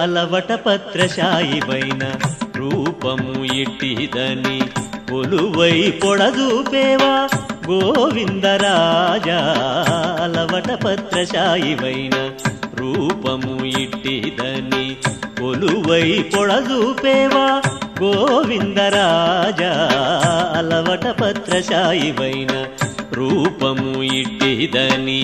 అలవట పత్రశాయివైన రూపము ఇట్టిదని కొలువై పొడదూపేవా? గోవిందరాజా అలవట పత్రశాయివైన రూపము ఇట్టిదని కొలువై పొడదూపేవా? గోవిందరాజా అలవట పత్రశాయివైన రూపము ఇట్టిదని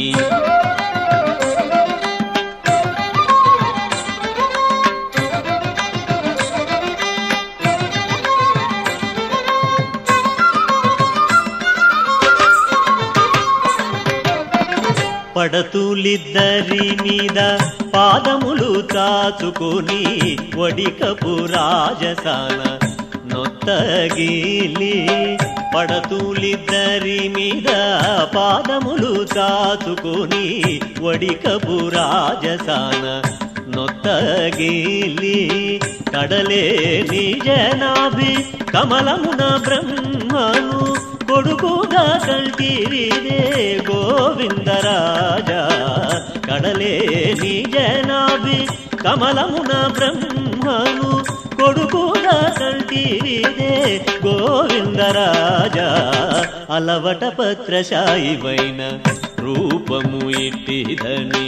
పడతులిద్దరి మీద పాదములు తాచుకొని వడికపు రాజసాన నొత్తగిలి పడతులిద్దరి మీద పాదములు తాచుకొని వడికపు రాజసాన నొత్తగిలి కడలే నిజనాభి కమలమున బ్రహ్మను కొడుకుగా కంటిరిదే గోవిందరాజా కడలే నిజనాభి కమలమున బ్రహ్మను కొడుకుగా కంటిరిదే గోవిందరాజా అలవట పత్రశాయివైన రూపము ఇట్టిదని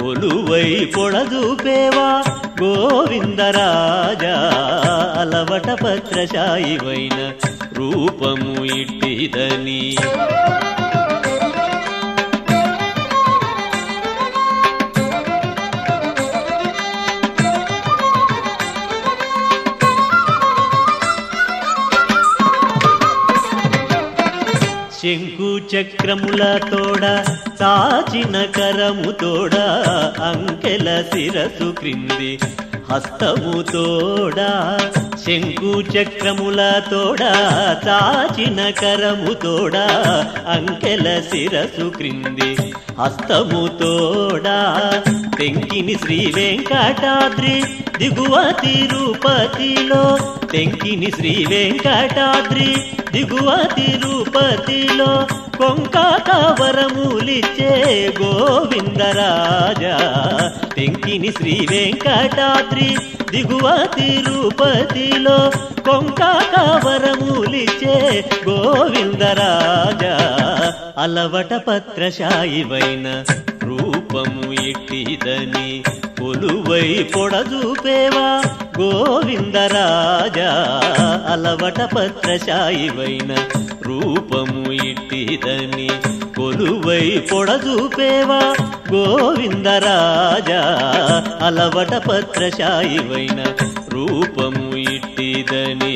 కొలువై పొడదూపేవా? గోవిందరాజా అలవట పత్రశాయివైన రూపము ఇట్టిదని. శంకు చక్రముల తోడ చాచిన కరము తోడ అంకెల శిరసు క్రింది హస్తము తోడ. శంకు చక్రముల తోడ చాచిన కరము తోడ అంకెల శిరసు క్రింది హస్తము తోడ. తెంకిని శ్రీ వెంకటాద్రి దిగువ తిరుపతిలో టెంకిని శ్రీ వెంకటాద్రి దిగువ తిరుపతిలో కొంక కవరములిచ్చే గోవిందరాజా. టెంకిని శ్రీ వెంకటాద్రి దిగువ తిరుపతిలో కొంక కవరములిచ్చే గోవిందరాజా. అలవట పత్రశాయివైన రూపము ఎట్టిదని కొలువై పొడదూపేవా గోవిందరాజా అలవట పత్రశాయివైన రూపము ఇట్టిదని కొలువై పొడదూపేవా? గోవిందరాజా అలవట పత్రశాయివైన రూపము ఇట్టిదని